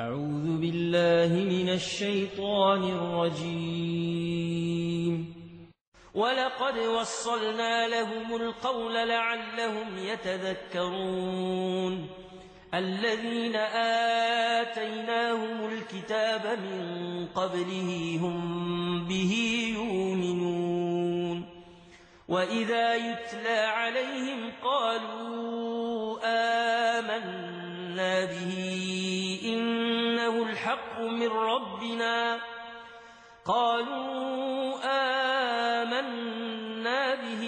أعوذ بالله من الشيطان الرجيم. ولقد وصلنا لهم القول لعلهم يتذكرون. الذين آتيناهم الكتاب من قبله هم به يؤمنون. وإذا يتلى عليهم قالوا آمنا به إنه الحق من ربنا قالوا آمنا به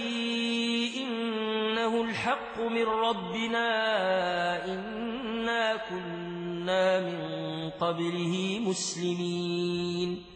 إنه الحق من ربنا إنا كنا من قبله مسلمين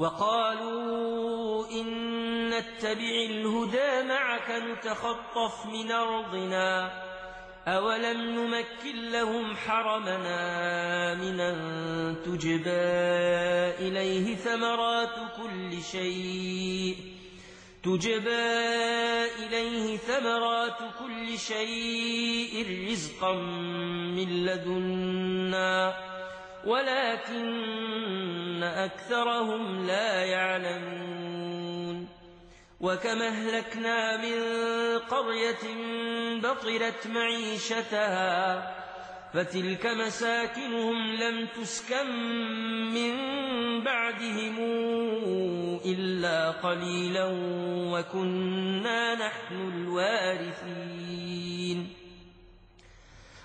وقالوا إن نتبع الهدى معك نتخطف من أرضنا أولم نمكن لهم حرمنا من أن تجبى إليه ثمرات كل شيء تجبى إليه ثمرات كل شيء رزقا من لدنا ولكن أكثرهم لا يعلمون وكما أهلكنا من قرية بطرت معيشتها فتلك مساكنهم لم تسكن من بعدهم إلا قليلا وكنا نحن الوارثين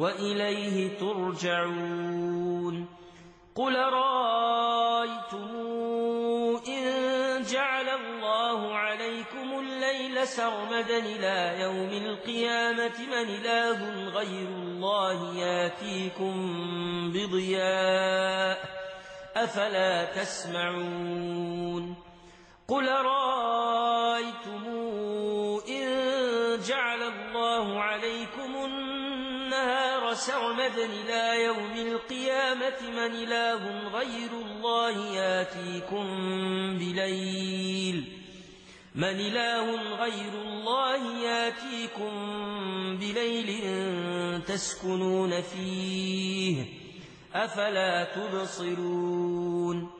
وإليه ترجعون. قل رأيتم إن جعل الله عليكم الليل سرمدا إلى يوم القيامة من إله غير الله ياتيكم بضياء أفلا تسمعون. قل رأيتم إن سرمدا إلى يوم القيامة من إله غير الله ياتيكم بليل. من إله غير الله ياتيكم بليل تسكنون فيه. أفلا تبصرون؟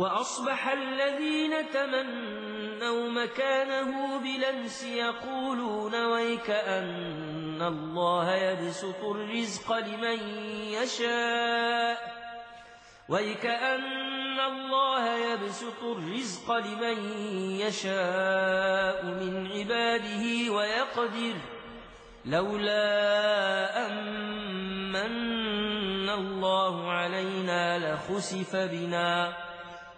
وأصبح الذين تمنوا مكانه بلمس يقولون ويك أن الله يبسط الرزق لمن يشاء. ويك أن الله يبسط الرزق لمن يشاء من عباده ويقدر. لولا أمن الله علينا لخسف بنا.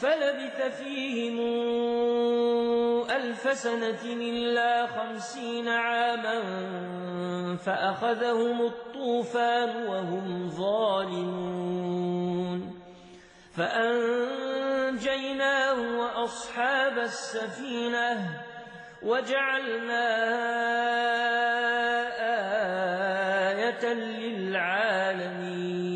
فلبث فيهم ألف سنة إلا خمسين عاما فأخذهم الطوفان وهم ظالمون فأنجيناه وأصحاب السفينة وجعلناها آية للعالمين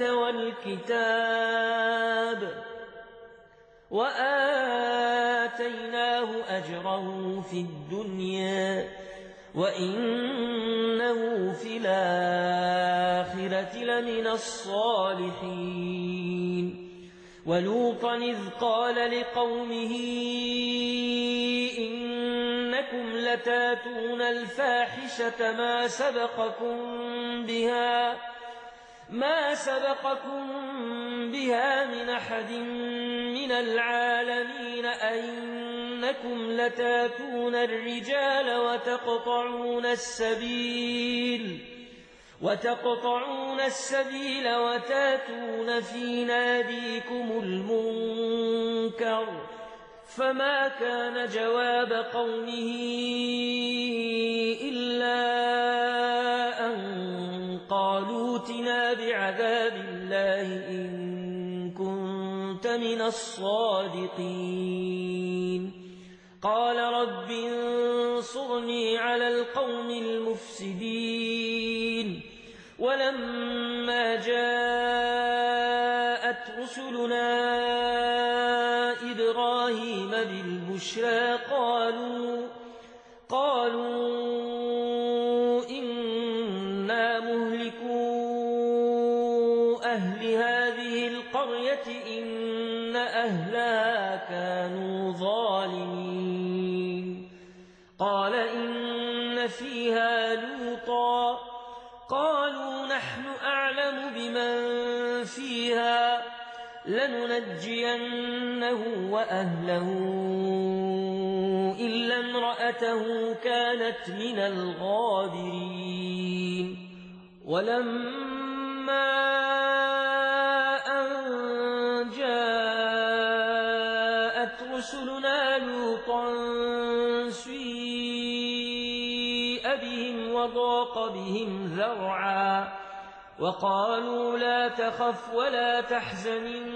النبوءة والكتاب وآتيناه أجره في الدنيا وإنه في الآخرة لمن الصالحين. ولوطا إذ قال لقومه إنكم لتاتون الفاحشة ما سبقكم بها ما سبقكم بها من أحد من العالمين أئنكم لتاتون الرجال وتقطعون السبيل وتقطعون السبيل وتاتون في ناديكم المنكر فما كان جواب قومه إلا قالوا تنا بعذاب الله إن كنت من الصادقين. قال رب انصرني على القوم المفسدين. ولما جاءت رسلنا إبراهيم بالبشرى قالوا لننجينه وأهله إلا امرأته كانت من الغابرين. ولما أن جاءت رسلنا لوطا بهم وضاق بهم ذرعا وقالوا لا تخف ولا تحزن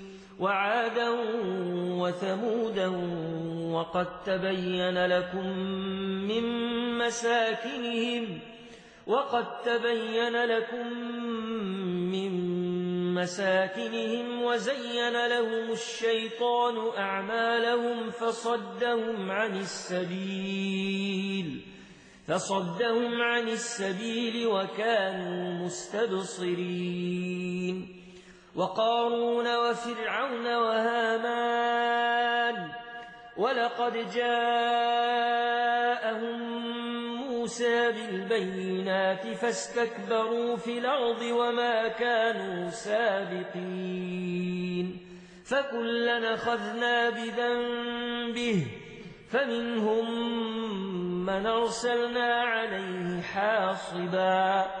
وعادا وثمودا وقد تبين لكم من مساكنهم وقد تبين لكم من مساكنهم وزين لهم الشيطان أعمالهم فصدهم عن السبيل فصدهم عن السبيل وكانوا مستبصرين وقارون وفرعون وهامان ولقد جاءهم موسى بالبينات فاستكبروا في الأرض وما كانوا سابقين فكلنا أخذنا بذنبه فمنهم من أرسلنا عليه حاصبا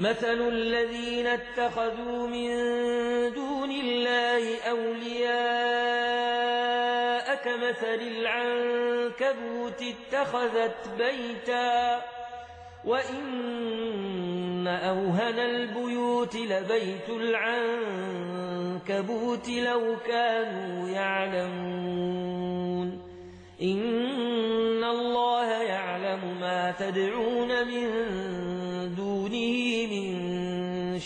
مثل الذين اتخذوا من دون الله أولياء كمثل العنكبوت اتخذت بيتا وإن أوهن البيوت لبيت العنكبوت لو كانوا يعلمون. إن الله يعلم ما تدعون من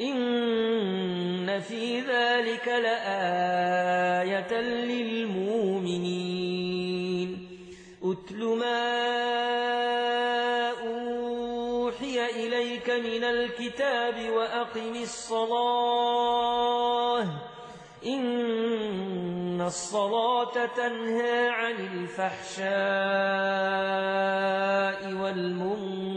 إن في ذلك لآية للمؤمنين أتل ما أوحي إليك من الكتاب وأقم الصلاة إن الصلاة تنهى عن الفحشاء والمنكر